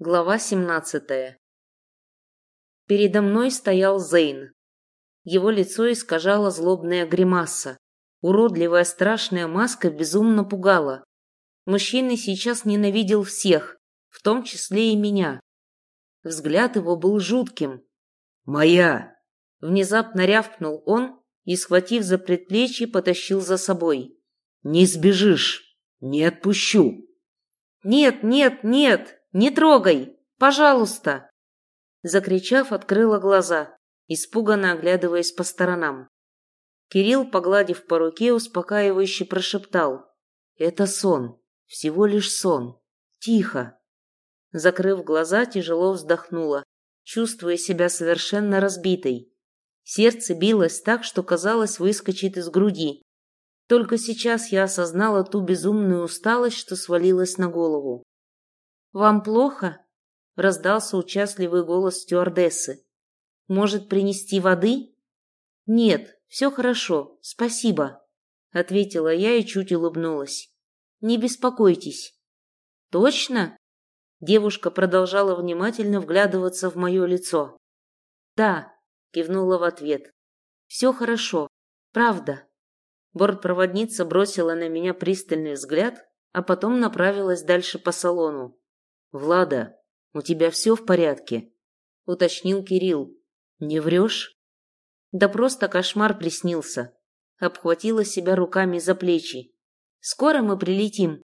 Глава 17. Передо мной стоял Зейн. Его лицо искажало злобная гримаса. Уродливая страшная маска безумно пугала. Мужчина сейчас ненавидел всех, в том числе и меня. Взгляд его был жутким. «Моя!» Внезапно рявкнул он и, схватив за предплечье, потащил за собой. «Не сбежишь! Не отпущу!» «Нет, нет, нет!» Не трогай! Пожалуйста!» Закричав, открыла глаза, испуганно оглядываясь по сторонам. Кирилл, погладив по руке, успокаивающе прошептал. «Это сон. Всего лишь сон. Тихо». Закрыв глаза, тяжело вздохнула, чувствуя себя совершенно разбитой. Сердце билось так, что казалось выскочит из груди. Только сейчас я осознала ту безумную усталость, что свалилась на голову. «Вам плохо?» — раздался участливый голос стюардессы. «Может, принести воды?» «Нет, все хорошо, спасибо», — ответила я и чуть улыбнулась. «Не беспокойтесь». «Точно?» Девушка продолжала внимательно вглядываться в мое лицо. «Да», — кивнула в ответ. «Все хорошо, правда». Бортпроводница бросила на меня пристальный взгляд, а потом направилась дальше по салону. «Влада, у тебя все в порядке?» — уточнил Кирилл. «Не врешь?» «Да просто кошмар приснился». Обхватила себя руками за плечи. «Скоро мы прилетим».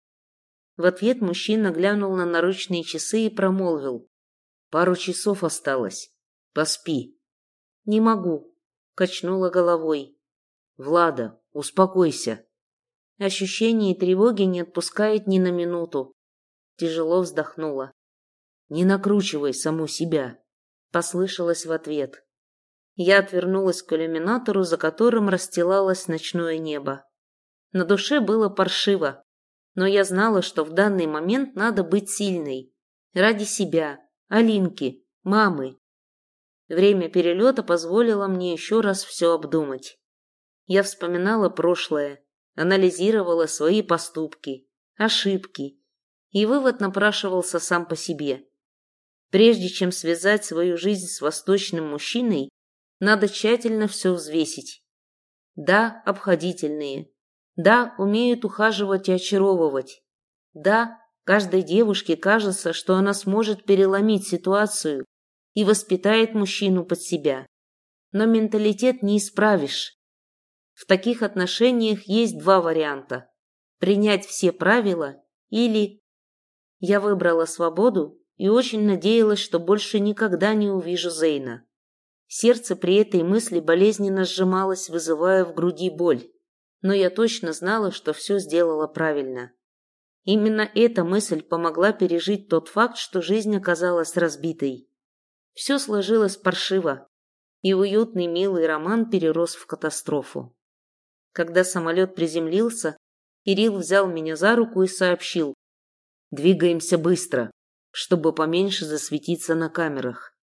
В ответ мужчина глянул на наручные часы и промолвил. «Пару часов осталось. Поспи». «Не могу», — качнула головой. «Влада, успокойся». Ощущение тревоги не отпускает ни на минуту. Тяжело вздохнула. «Не накручивай саму себя», — послышалось в ответ. Я отвернулась к иллюминатору, за которым расстилалось ночное небо. На душе было паршиво, но я знала, что в данный момент надо быть сильной. Ради себя, Алинки, мамы. Время перелета позволило мне еще раз все обдумать. Я вспоминала прошлое, анализировала свои поступки, ошибки и вывод напрашивался сам по себе. Прежде чем связать свою жизнь с восточным мужчиной, надо тщательно все взвесить. Да, обходительные. Да, умеют ухаживать и очаровывать. Да, каждой девушке кажется, что она сможет переломить ситуацию и воспитает мужчину под себя. Но менталитет не исправишь. В таких отношениях есть два варианта. Принять все правила или я выбрала свободу и очень надеялась, что больше никогда не увижу Зейна. Сердце при этой мысли болезненно сжималось, вызывая в груди боль. Но я точно знала, что все сделала правильно. Именно эта мысль помогла пережить тот факт, что жизнь оказалась разбитой. Все сложилось паршиво, и уютный милый роман перерос в катастрофу. Когда самолет приземлился, Кирилл взял меня за руку и сообщил, Двигаемся быстро, чтобы поменьше засветиться на камерах.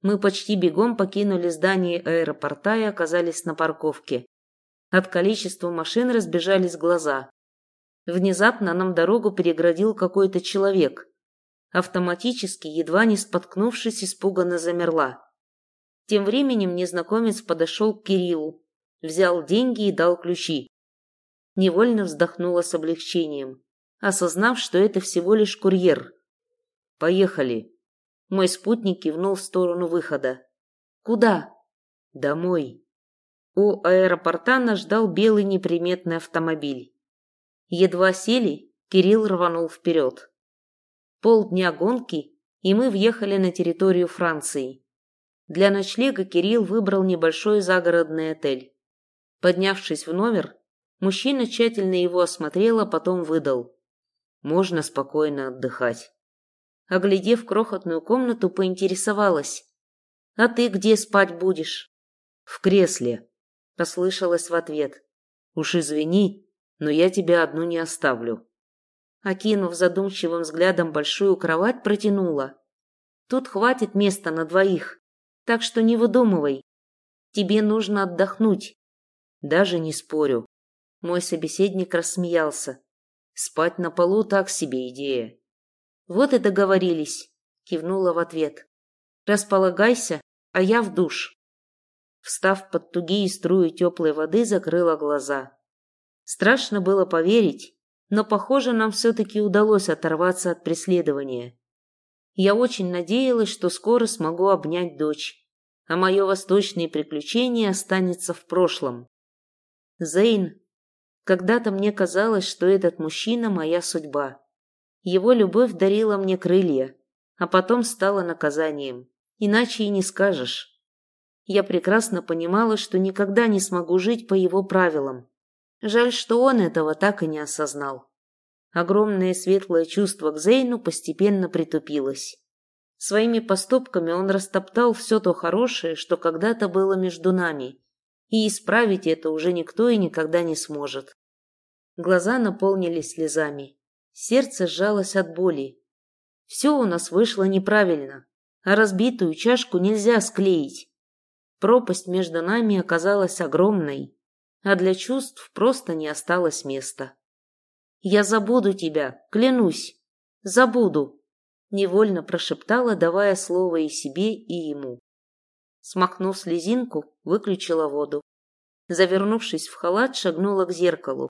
Мы почти бегом покинули здание аэропорта и оказались на парковке. От количества машин разбежались глаза. Внезапно нам дорогу переградил какой-то человек. Автоматически, едва не споткнувшись, испуганно замерла. Тем временем незнакомец подошел к Кириллу, взял деньги и дал ключи. Невольно вздохнула с облегчением осознав, что это всего лишь курьер. «Поехали!» Мой спутник кивнул в сторону выхода. «Куда?» «Домой». У аэропорта нас ждал белый неприметный автомобиль. Едва сели, Кирилл рванул вперед. Полдня гонки, и мы въехали на территорию Франции. Для ночлега Кирилл выбрал небольшой загородный отель. Поднявшись в номер, мужчина тщательно его осмотрел, а потом выдал можно спокойно отдыхать. Оглядев крохотную комнату, поинтересовалась. «А ты где спать будешь?» «В кресле», — послышалось в ответ. «Уж извини, но я тебя одну не оставлю». Окинув задумчивым взглядом большую кровать, протянула. «Тут хватит места на двоих, так что не выдумывай. Тебе нужно отдохнуть». «Даже не спорю». Мой собеседник рассмеялся. Спать на полу так себе идея. Вот и договорились. Кивнула в ответ. Располагайся, а я в душ. Встав под тугие струи теплой воды, закрыла глаза. Страшно было поверить, но, похоже, нам все-таки удалось оторваться от преследования. Я очень надеялась, что скоро смогу обнять дочь, а мое восточное приключение останется в прошлом. Зейн, когда-то мне казалось, что этот мужчина – моя судьба. Его любовь дарила мне крылья, а потом стала наказанием. Иначе и не скажешь. Я прекрасно понимала, что никогда не смогу жить по его правилам. Жаль, что он этого так и не осознал. Огромное светлое чувство к Зейну постепенно притупилось. Своими поступками он растоптал все то хорошее, что когда-то было между нами, и исправить это уже никто и никогда не сможет. Глаза наполнились слезами. Сердце сжалось от боли. Все у нас вышло неправильно, а разбитую чашку нельзя склеить. Пропасть между нами оказалась огромной, а для чувств просто не осталось места. «Я забуду тебя, клянусь, забуду», — невольно прошептала, давая слово и себе, и ему. Смахнув слезинку, выключила воду. Завернувшись в халат, шагнула к зеркалу.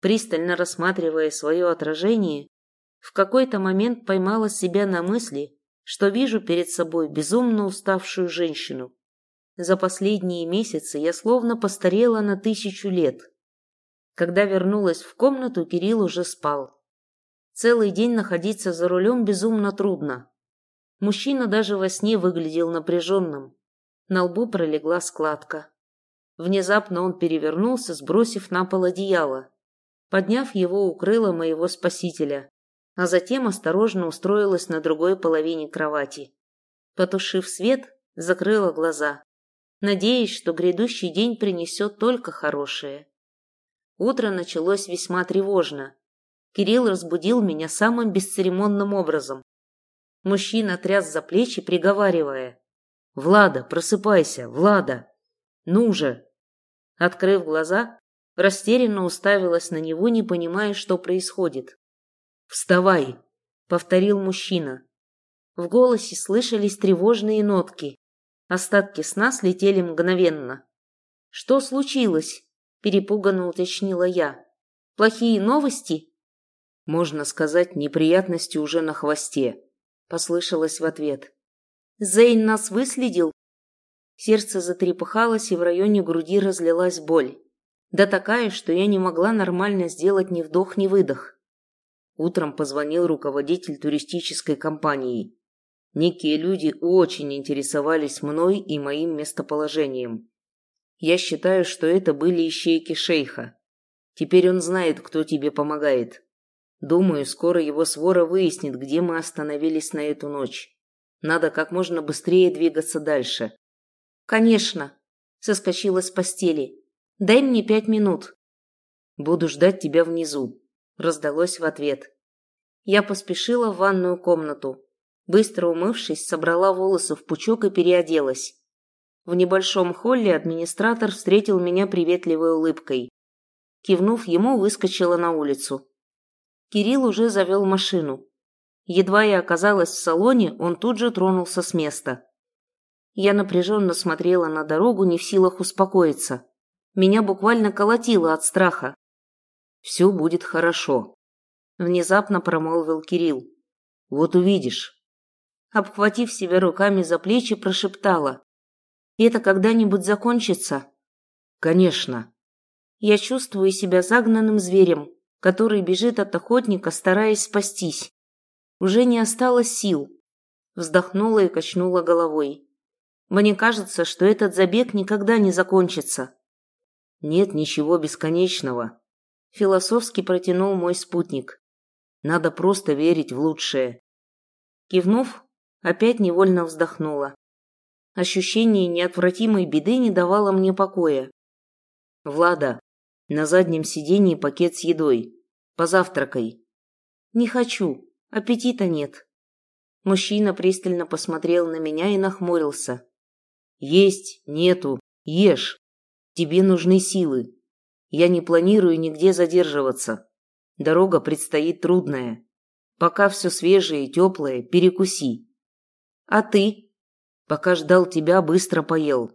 Пристально рассматривая свое отражение, в какой-то момент поймала себя на мысли, что вижу перед собой безумно уставшую женщину. За последние месяцы я словно постарела на тысячу лет. Когда вернулась в комнату, Кирилл уже спал. Целый день находиться за рулем безумно трудно. Мужчина даже во сне выглядел напряженным. На лбу пролегла складка. Внезапно он перевернулся, сбросив на пол одеяло. Подняв его, укрыла моего спасителя а затем осторожно устроилась на другой половине кровати. Потушив свет, закрыла глаза, надеясь, что грядущий день принесет только хорошее. Утро началось весьма тревожно. Кирилл разбудил меня самым бесцеремонным образом. Мужчина тряс за плечи, приговаривая. «Влада, просыпайся! Влада! Ну же!» Открыв глаза, растерянно уставилась на него, не понимая, что происходит. «Вставай!» — повторил мужчина. В голосе слышались тревожные нотки. Остатки сна слетели мгновенно. «Что случилось?» — перепуганно уточнила я. «Плохие новости?» «Можно сказать, неприятности уже на хвосте», — послышалось в ответ. «Зейн нас выследил?» Сердце затрепыхалось, и в районе груди разлилась боль. Да такая, что я не могла нормально сделать ни вдох, ни выдох. Утром позвонил руководитель туристической компании. Некие люди очень интересовались мной и моим местоположением. Я считаю, что это были ищейки шейха. Теперь он знает, кто тебе помогает. Думаю, скоро его свора выяснит, где мы остановились на эту ночь. Надо как можно быстрее двигаться дальше. Конечно, соскочила с постели. Дай мне пять минут. Буду ждать тебя внизу раздалось в ответ. Я поспешила в ванную комнату. Быстро умывшись, собрала волосы в пучок и переоделась. В небольшом холле администратор встретил меня приветливой улыбкой. Кивнув ему, выскочила на улицу. Кирилл уже завел машину. Едва я оказалась в салоне, он тут же тронулся с места. Я напряженно смотрела на дорогу, не в силах успокоиться. Меня буквально колотило от страха. Все будет хорошо», — внезапно промолвил Кирилл. «Вот увидишь». Обхватив себя руками за плечи, прошептала. «Это когда-нибудь закончится?» «Конечно». Я чувствую себя загнанным зверем, который бежит от охотника, стараясь спастись. Уже не осталось сил. Вздохнула и качнула головой. Мне кажется, что этот забег никогда не закончится. Нет ничего бесконечного, философски протянул мой спутник. Надо просто верить в лучшее. Кивнув, опять невольно вздохнула. Ощущение неотвратимой беды не давало мне покоя. Влада, на заднем сиденье пакет с едой. Позавтракай. Не хочу, аппетита нет. Мужчина пристально посмотрел на меня и нахмурился. Есть, нету, ешь. Тебе нужны силы. Я не планирую нигде задерживаться. Дорога предстоит трудная. Пока все свежее и теплое, перекуси. А ты? Пока ждал тебя, быстро поел.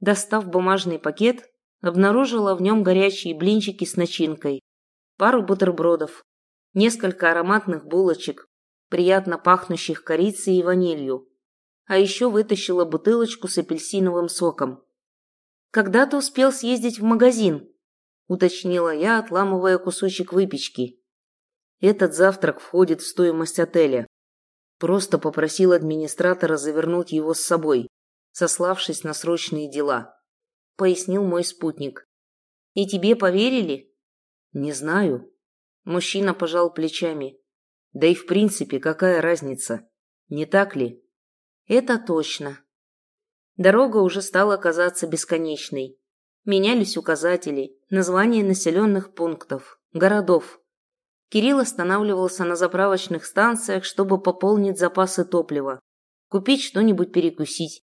Достав бумажный пакет, обнаружила в нем горячие блинчики с начинкой, пару бутербродов, несколько ароматных булочек, приятно пахнущих корицей и ванилью, а еще вытащила бутылочку с апельсиновым соком. «Когда ты успел съездить в магазин?» – уточнила я, отламывая кусочек выпечки. «Этот завтрак входит в стоимость отеля. Просто попросил администратора завернуть его с собой, сославшись на срочные дела», – пояснил мой спутник. «И тебе поверили?» «Не знаю». Мужчина пожал плечами. «Да и в принципе, какая разница? Не так ли?» «Это точно». Дорога уже стала казаться бесконечной. Менялись указатели, названия населенных пунктов, городов. Кирилл останавливался на заправочных станциях, чтобы пополнить запасы топлива, купить что-нибудь перекусить,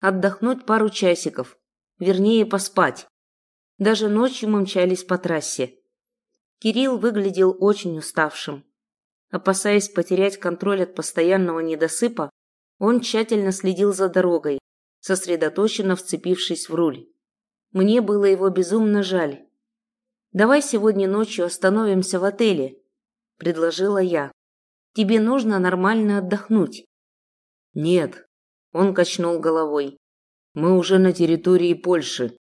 отдохнуть пару часиков, вернее поспать. Даже ночью мы мчались по трассе. Кирилл выглядел очень уставшим. Опасаясь потерять контроль от постоянного недосыпа, он тщательно следил за дорогой, сосредоточенно вцепившись в руль. Мне было его безумно жаль. «Давай сегодня ночью остановимся в отеле», – предложила я. «Тебе нужно нормально отдохнуть». «Нет», – он качнул головой. «Мы уже на территории Польши.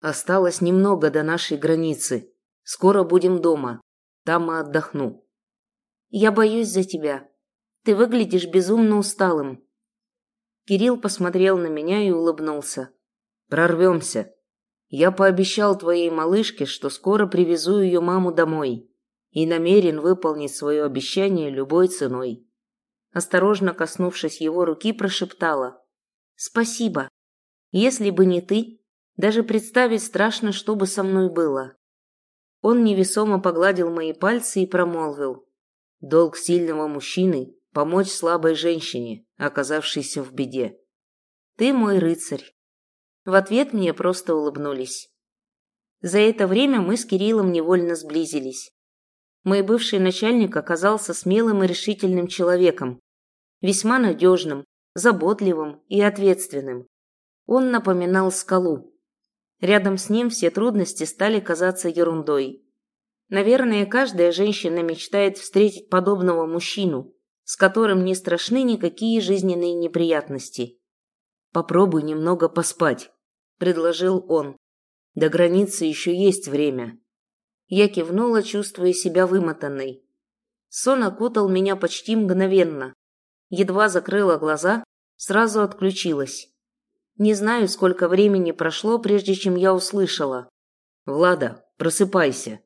Осталось немного до нашей границы. Скоро будем дома. Там и отдохну. Я боюсь за тебя. Ты выглядишь безумно усталым. Кирилл посмотрел на меня и улыбнулся. Прорвемся. Я пообещал твоей малышке, что скоро привезу ее маму домой. И намерен выполнить свое обещание любой ценой. Осторожно коснувшись его руки, прошептала. «Спасибо. Если бы не ты, даже представить страшно, что бы со мной было. Он невесомо погладил мои пальцы и промолвил. «Долг сильного мужчины – помочь слабой женщине, оказавшейся в беде». «Ты мой рыцарь». В ответ мне просто улыбнулись. За это время мы с Кириллом невольно сблизились. Мой бывший начальник оказался смелым и решительным человеком, весьма надежным, заботливым и ответственным. Он напоминал скалу, Рядом с ним все трудности стали казаться ерундой. Наверное, каждая женщина мечтает встретить подобного мужчину, с которым не страшны никакие жизненные неприятности. «Попробуй немного поспать», – предложил он. «До границы еще есть время». Я кивнула, чувствуя себя вымотанной. Сон окутал меня почти мгновенно. Едва закрыла глаза, сразу отключилась. Не знаю, сколько времени прошло, прежде чем я услышала. «Влада, просыпайся!»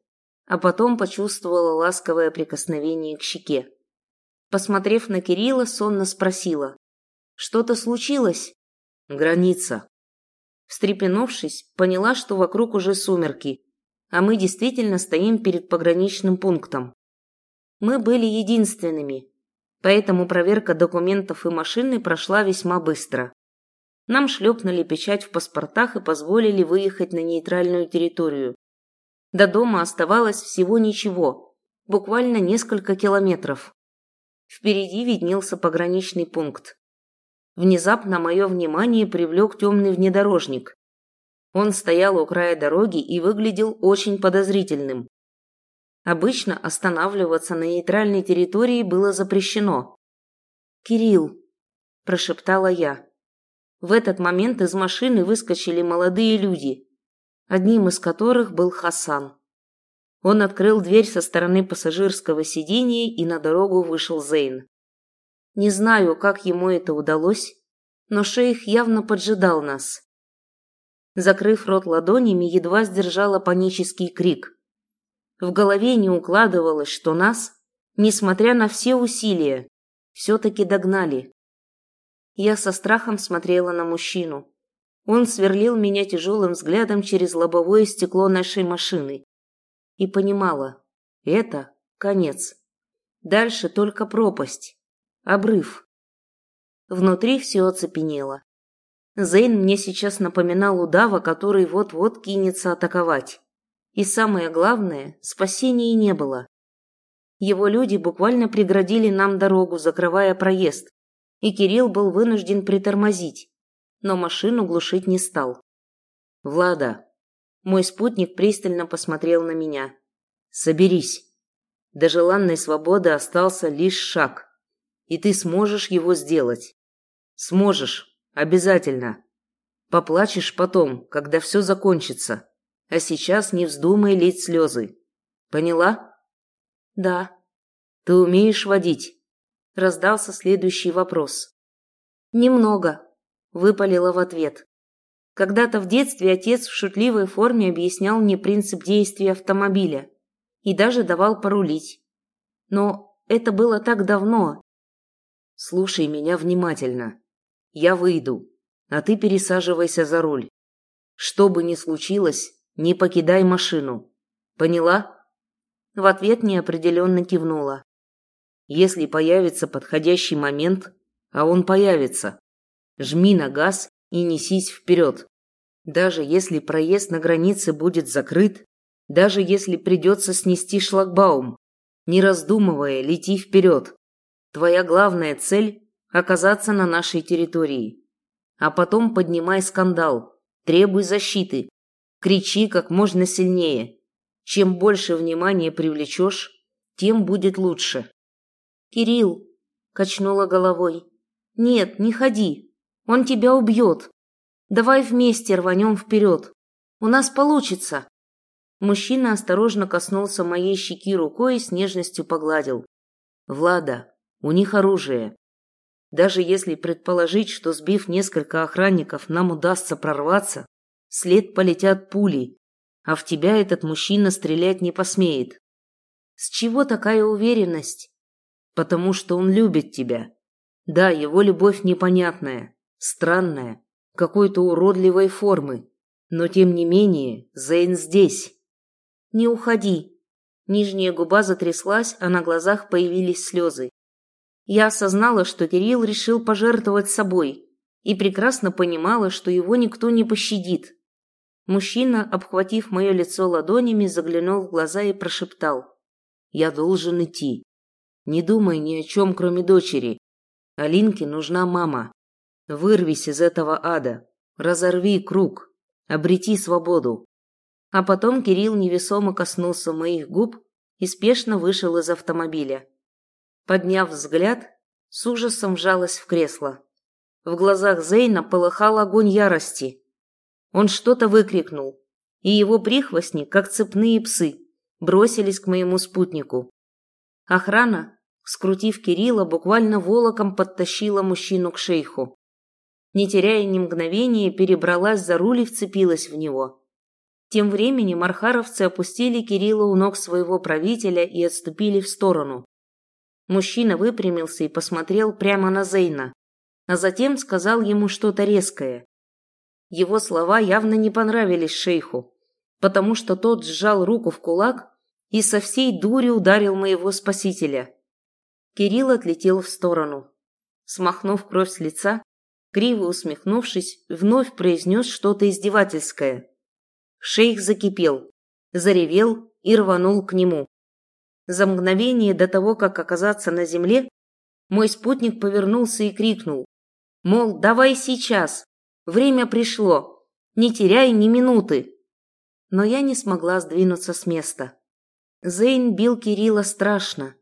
А потом почувствовала ласковое прикосновение к щеке. Посмотрев на Кирилла, сонно спросила. «Что-то случилось?» «Граница». Встрепенувшись, поняла, что вокруг уже сумерки, а мы действительно стоим перед пограничным пунктом. Мы были единственными, поэтому проверка документов и машины прошла весьма быстро. Нам шлепнули печать в паспортах и позволили выехать на нейтральную территорию. До дома оставалось всего ничего, буквально несколько километров. Впереди виднелся пограничный пункт. Внезапно мое внимание привлек темный внедорожник. Он стоял у края дороги и выглядел очень подозрительным. Обычно останавливаться на нейтральной территории было запрещено. «Кирилл», – прошептала я. В этот момент из машины выскочили молодые люди, одним из которых был Хасан. Он открыл дверь со стороны пассажирского сидения и на дорогу вышел Зейн. Не знаю, как ему это удалось, но шейх явно поджидал нас. Закрыв рот ладонями, едва сдержала панический крик. В голове не укладывалось, что нас, несмотря на все усилия, все-таки догнали. Я со страхом смотрела на мужчину. Он сверлил меня тяжелым взглядом через лобовое стекло нашей машины. И понимала, это конец. Дальше только пропасть. Обрыв. Внутри все оцепенело. Зейн мне сейчас напоминал удава, который вот-вот кинется атаковать. И самое главное, спасения не было. Его люди буквально преградили нам дорогу, закрывая проезд и Кирилл был вынужден притормозить, но машину глушить не стал. «Влада!» Мой спутник пристально посмотрел на меня. «Соберись. До желанной свободы остался лишь шаг, и ты сможешь его сделать. Сможешь, обязательно. Поплачешь потом, когда все закончится, а сейчас не вздумай лить слезы. Поняла?» «Да». «Ты умеешь водить?» Раздался следующий вопрос. «Немного», — выпалила в ответ. Когда-то в детстве отец в шутливой форме объяснял мне принцип действия автомобиля и даже давал порулить. Но это было так давно. Слушай меня внимательно. Я выйду, а ты пересаживайся за руль. Что бы ни случилось, не покидай машину. Поняла? В ответ неопределенно кивнула. Если появится подходящий момент, а он появится, жми на газ и несись вперед. Даже если проезд на границе будет закрыт, даже если придется снести шлагбаум, не раздумывая, лети вперед. Твоя главная цель – оказаться на нашей территории. А потом поднимай скандал, требуй защиты, кричи как можно сильнее. Чем больше внимания привлечешь, тем будет лучше. «Кирилл!» – качнула головой. «Нет, не ходи. Он тебя убьет. Давай вместе рванем вперед. У нас получится. Мужчина осторожно коснулся моей щеки рукой и с нежностью погладил. Влада, у них оружие. Даже если предположить, что сбив несколько охранников, нам удастся прорваться, след полетят пули, а в тебя этот мужчина стрелять не посмеет. С чего такая уверенность? Потому что он любит тебя. Да, его любовь непонятная, странная, какой-то уродливой формы. Но тем не менее, Зейн здесь. Не уходи. Нижняя губа затряслась, а на глазах появились слезы. Я осознала, что Кирилл решил пожертвовать собой, и прекрасно понимала, что его никто не пощадит. Мужчина, обхватив мое лицо ладонями, заглянул в глаза и прошептал. «Я должен идти. Не думай ни о чем, кроме дочери. Алинке нужна мама. Вырвись из этого ада, разорви круг, обрети свободу. А потом Кирилл невесомо коснулся моих губ и спешно вышел из автомобиля. Подняв взгляд, с ужасом вжалась в кресло. В глазах Зейна полыхал огонь ярости. Он что-то выкрикнул, и его прихвостни, как цепные псы, бросились к моему спутнику. Охрана, скрутив Кирилла, буквально волоком подтащила мужчину к шейху не теряя ни мгновения, перебралась за руль и вцепилась в него. Тем временем архаровцы опустили Кирилла у ног своего правителя и отступили в сторону. Мужчина выпрямился и посмотрел прямо на Зейна, а затем сказал ему что-то резкое. Его слова явно не понравились шейху, потому что тот сжал руку в кулак и со всей дури ударил моего спасителя. Кирилл отлетел в сторону. Смахнув кровь с лица, криво усмехнувшись, вновь произнес что-то издевательское. Шейх закипел, заревел и рванул к нему. За мгновение до того, как оказаться на земле, мой спутник повернулся и крикнул. Мол, давай сейчас, время пришло, не теряй ни минуты. Но я не смогла сдвинуться с места. Зейн бил Кирилла страшно.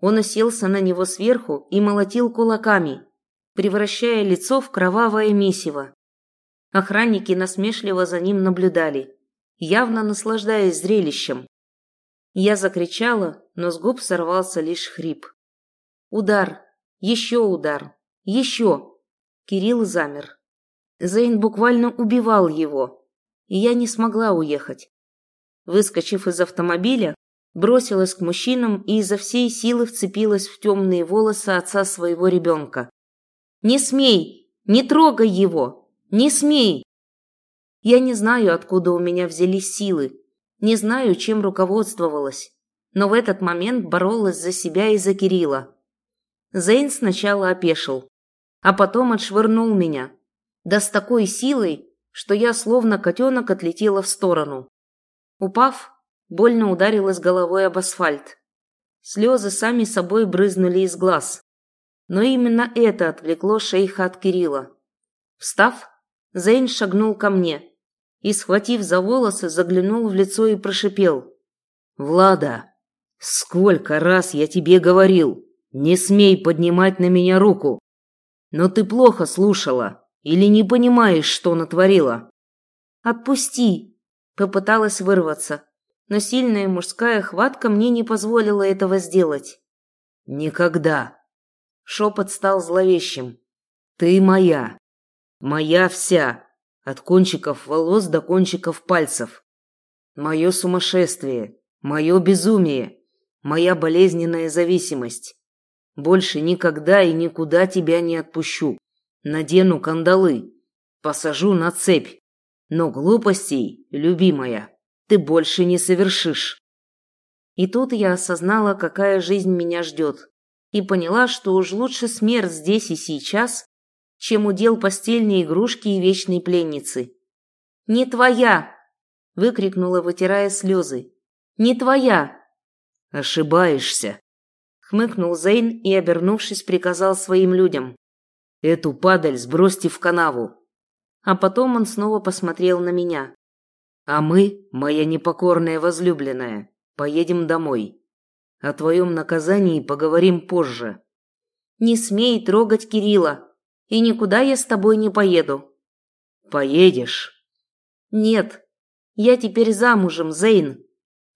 Он уселся на него сверху и молотил кулаками, превращая лицо в кровавое месиво. Охранники насмешливо за ним наблюдали, явно наслаждаясь зрелищем. Я закричала, но с губ сорвался лишь хрип. Удар, еще удар, еще. Кирилл замер. Зейн буквально убивал его, и я не смогла уехать. Выскочив из автомобиля, бросилась к мужчинам и изо всей силы вцепилась в темные волосы отца своего ребенка. Не смей! Не трогай его! Не смей!» Я не знаю, откуда у меня взялись силы, не знаю, чем руководствовалась, но в этот момент боролась за себя и за Кирилла. Зейн сначала опешил, а потом отшвырнул меня, да с такой силой, что я словно котенок отлетела в сторону. Упав, больно ударилась головой об асфальт. Слезы сами собой брызнули из глаз. Но именно это отвлекло шейха от Кирилла. Встав, Зейн шагнул ко мне и, схватив за волосы, заглянул в лицо и прошипел. «Влада, сколько раз я тебе говорил, не смей поднимать на меня руку! Но ты плохо слушала или не понимаешь, что натворила?» «Отпусти!» – попыталась вырваться, но сильная мужская хватка мне не позволила этого сделать. «Никогда!» – шепот стал зловещим. «Ты моя! Моя вся!» От кончиков волос до кончиков пальцев. Мое сумасшествие, мое безумие, моя болезненная зависимость. Больше никогда и никуда тебя не отпущу. Надену кандалы, посажу на цепь. Но глупостей, любимая, ты больше не совершишь. И тут я осознала, какая жизнь меня ждет, и поняла, что уж лучше смерть здесь и сейчас, чем удел постельной игрушки и вечной пленницы. «Не твоя!» – выкрикнула, вытирая слезы. «Не твоя!» «Ошибаешься!» – хмыкнул Зейн и, обернувшись, приказал своим людям. «Эту падаль сбросьте в канаву!» А потом он снова посмотрел на меня. «А мы, моя непокорная возлюбленная, поедем домой. О твоем наказании поговорим позже». «Не смей трогать Кирилла!» и никуда я с тобой не поеду». «Поедешь?» «Нет, я теперь замужем, Зейн.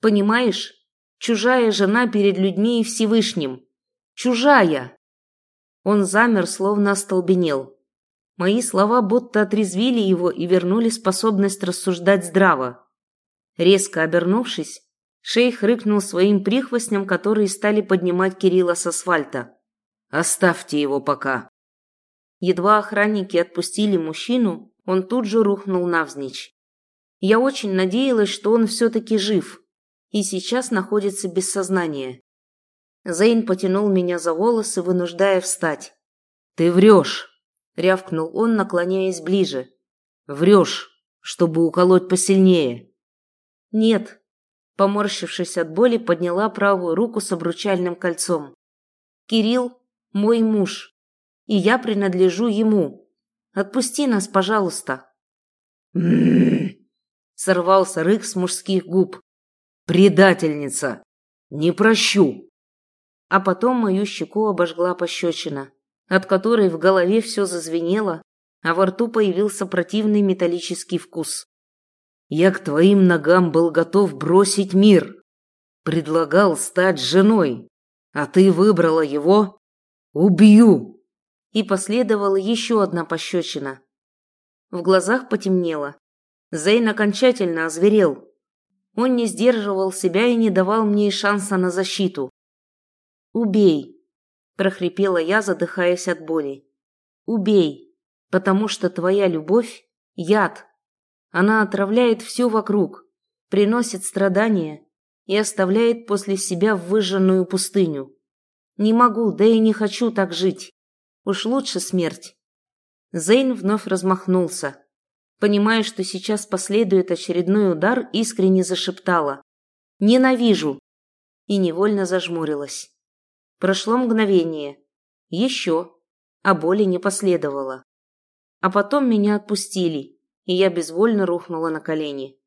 Понимаешь? Чужая жена перед людьми и Всевышним. Чужая!» Он замер, словно остолбенел. Мои слова будто отрезвили его и вернули способность рассуждать здраво. Резко обернувшись, шейх рыкнул своим прихвостням, которые стали поднимать Кирилла с асфальта. «Оставьте его пока». Едва охранники отпустили мужчину, он тут же рухнул навзничь. Я очень надеялась, что он все-таки жив и сейчас находится без сознания. Зейн потянул меня за волосы, вынуждая встать. «Ты врешь!» — рявкнул он, наклоняясь ближе. «Врешь, чтобы уколоть посильнее!» «Нет!» — поморщившись от боли, подняла правую руку с обручальным кольцом. «Кирилл — мой муж и я принадлежу ему. Отпусти нас, пожалуйста. Сорвался рык с мужских губ. Предательница! Не прощу! А потом мою щеку обожгла пощечина, от которой в голове все зазвенело, а во рту появился противный металлический вкус. Я к твоим ногам был готов бросить мир. Предлагал стать женой, а ты выбрала его? Убью! и последовала еще одна пощечина. В глазах потемнело. Зейн окончательно озверел. Он не сдерживал себя и не давал мне шанса на защиту. «Убей!» – прохрипела я, задыхаясь от боли. «Убей, потому что твоя любовь – яд. Она отравляет все вокруг, приносит страдания и оставляет после себя выжженную пустыню. Не могу, да и не хочу так жить. Уж лучше смерть. Зейн вновь размахнулся. Понимая, что сейчас последует очередной удар, искренне зашептала. «Ненавижу!» И невольно зажмурилась. Прошло мгновение. Еще. А боли не последовало. А потом меня отпустили, и я безвольно рухнула на колени.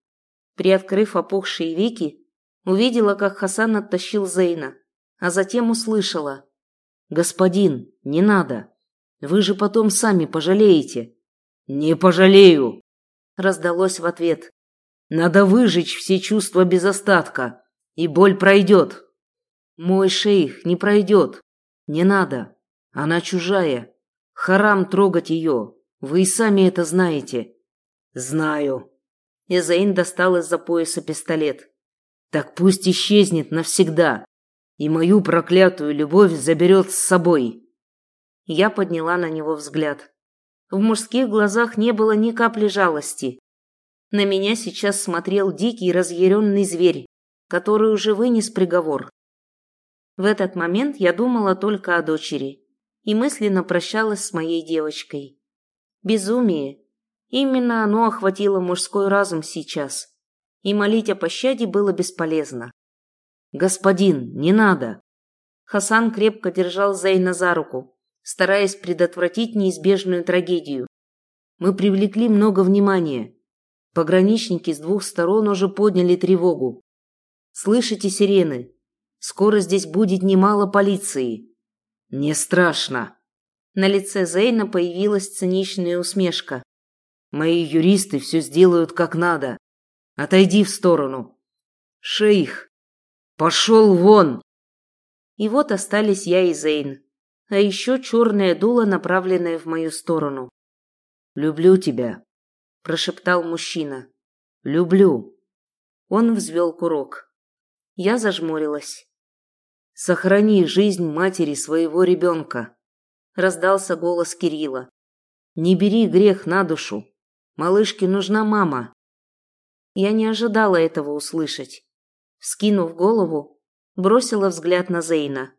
Приоткрыв опухшие веки, увидела, как Хасан оттащил Зейна, а затем услышала. «Господин, не надо. Вы же потом сами пожалеете». «Не пожалею», — раздалось в ответ. «Надо выжечь все чувства без остатка, и боль пройдет». «Мой шейх не пройдет. Не надо. Она чужая. Харам трогать ее. Вы и сами это знаете». «Знаю». Изаин достал из-за пояса пистолет. «Так пусть исчезнет навсегда и мою проклятую любовь заберет с собой. Я подняла на него взгляд. В мужских глазах не было ни капли жалости. На меня сейчас смотрел дикий разъяренный зверь, который уже вынес приговор. В этот момент я думала только о дочери и мысленно прощалась с моей девочкой. Безумие. Именно оно охватило мужской разум сейчас, и молить о пощаде было бесполезно. «Господин, не надо!» Хасан крепко держал Зейна за руку, стараясь предотвратить неизбежную трагедию. Мы привлекли много внимания. Пограничники с двух сторон уже подняли тревогу. Слышите сирены? Скоро здесь будет немало полиции. Не страшно. На лице Зейна появилась циничная усмешка. Мои юристы все сделают как надо. Отойди в сторону. Шейх, пошел вон. И вот остались я и Зейн. А еще черное дуло, направленное в мою сторону. «Люблю тебя», – прошептал мужчина. «Люблю». Он взвел курок. Я зажмурилась. «Сохрани жизнь матери своего ребенка», – раздался голос Кирилла. «Не бери грех на душу. Малышке нужна мама». Я не ожидала этого услышать. Вскинув голову, бросила взгляд на Зейна.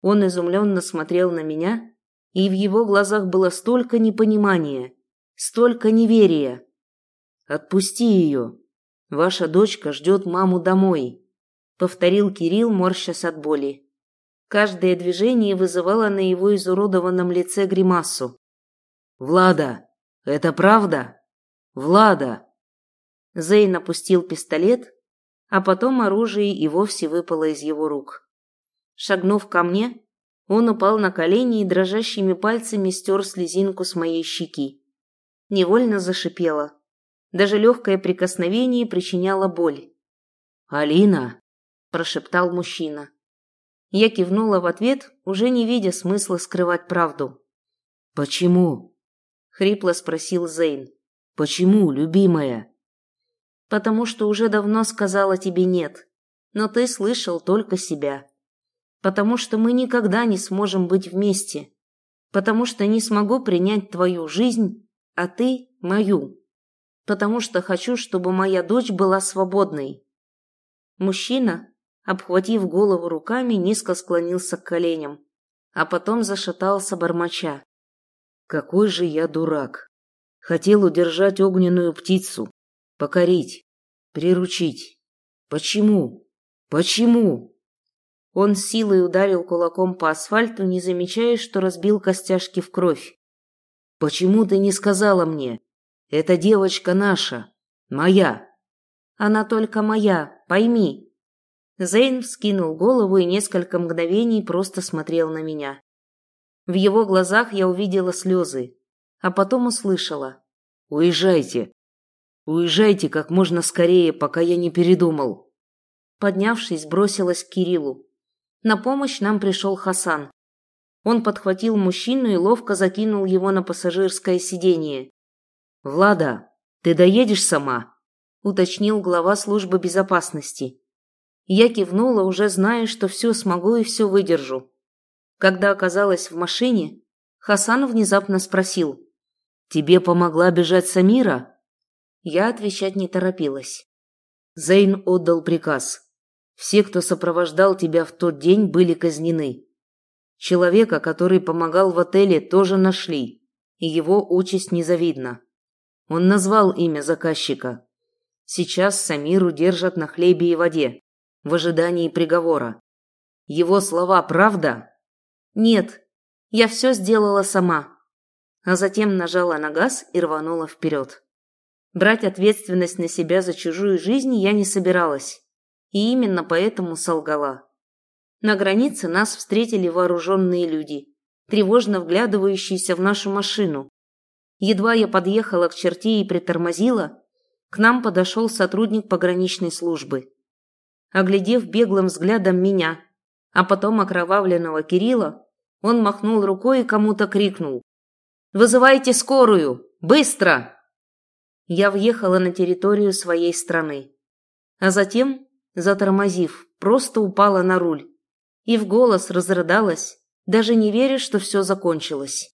Он изумленно смотрел на меня, и в его глазах было столько непонимания, столько неверия. «Отпусти ее. Ваша дочка ждет маму домой», — повторил Кирилл, морщась от боли. Каждое движение вызывало на его изуродованном лице гримасу. «Влада, это правда? Влада!» Зейн опустил пистолет, а потом оружие и вовсе выпало из его рук. Шагнув ко мне, он упал на колени и дрожащими пальцами стер слезинку с моей щеки. Невольно зашипела. Даже легкое прикосновение причиняло боль. «Алина!» – прошептал мужчина. Я кивнула в ответ, уже не видя смысла скрывать правду. «Почему?» – хрипло спросил Зейн. «Почему, любимая?» «Потому что уже давно сказала тебе нет, но ты слышал только себя потому что мы никогда не сможем быть вместе, потому что не смогу принять твою жизнь, а ты – мою, потому что хочу, чтобы моя дочь была свободной. Мужчина, обхватив голову руками, низко склонился к коленям, а потом зашатался бормоча. «Какой же я дурак! Хотел удержать огненную птицу, покорить, приручить. Почему? Почему?» Он силой ударил кулаком по асфальту, не замечая, что разбил костяшки в кровь. «Почему ты не сказала мне? Эта девочка наша, моя». «Она только моя, пойми». Зейн вскинул голову и несколько мгновений просто смотрел на меня. В его глазах я увидела слезы, а потом услышала. «Уезжайте! Уезжайте как можно скорее, пока я не передумал!» Поднявшись, бросилась к Кириллу. На помощь нам пришел Хасан. Он подхватил мужчину и ловко закинул его на пассажирское сиденье. «Влада, ты доедешь сама?» – уточнил глава службы безопасности. Я кивнула, уже зная, что все смогу и все выдержу. Когда оказалась в машине, Хасан внезапно спросил. «Тебе помогла бежать Самира?» Я отвечать не торопилась. Зейн отдал приказ. Все, кто сопровождал тебя в тот день, были казнены. Человека, который помогал в отеле, тоже нашли, и его участь незавидна. Он назвал имя заказчика. Сейчас Самиру держат на хлебе и воде, в ожидании приговора. Его слова правда? Нет, я все сделала сама. А затем нажала на газ и рванула вперед. Брать ответственность на себя за чужую жизнь я не собиралась и именно поэтому солгала. На границе нас встретили вооруженные люди, тревожно вглядывающиеся в нашу машину. Едва я подъехала к черте и притормозила, к нам подошел сотрудник пограничной службы. Оглядев беглым взглядом меня, а потом окровавленного Кирилла, он махнул рукой и кому-то крикнул. «Вызывайте скорую! Быстро!» Я въехала на территорию своей страны. А затем затормозив, просто упала на руль. И в голос разрыдалась, даже не веря, что все закончилось.